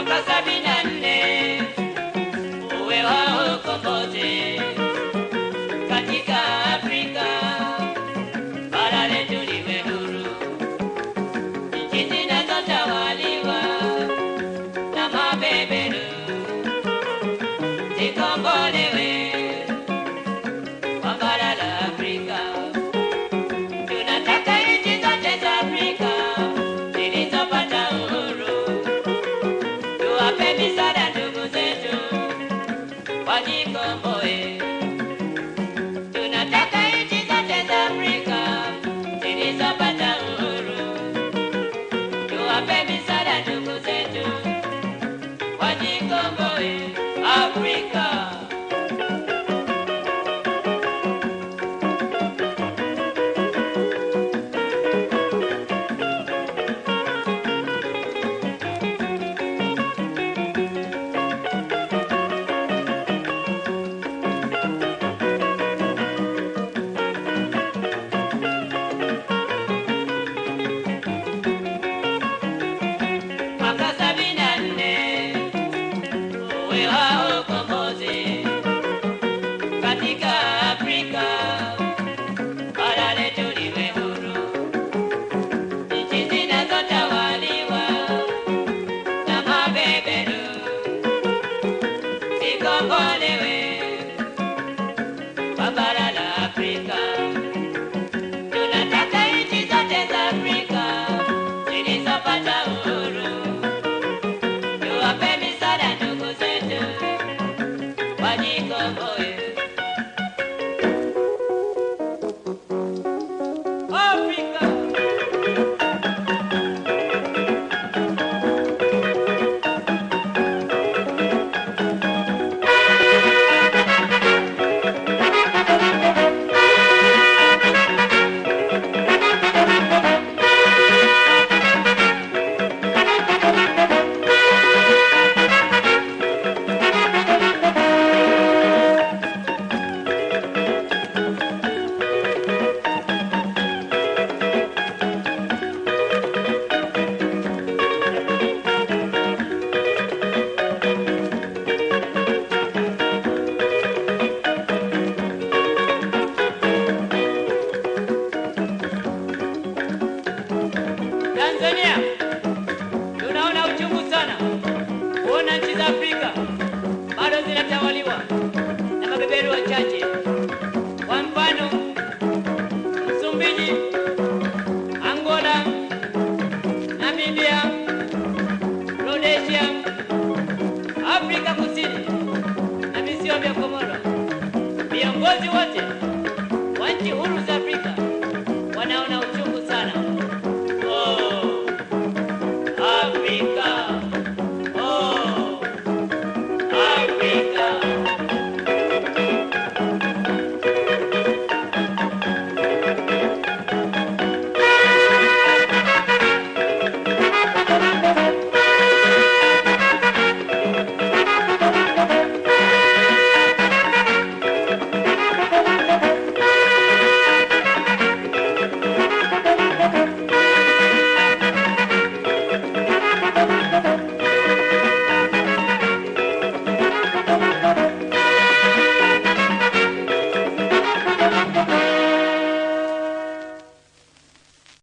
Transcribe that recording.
Papa Sabine, Wajinkomboe. yanatawaliwa na mabeberu wachache. Kwa mfano, Msumbiji, Angola, Namibia, Rhodesia, Afrika Kusini na visiwa vya Komoro. Viongozi wote wa nchi huru za Afrika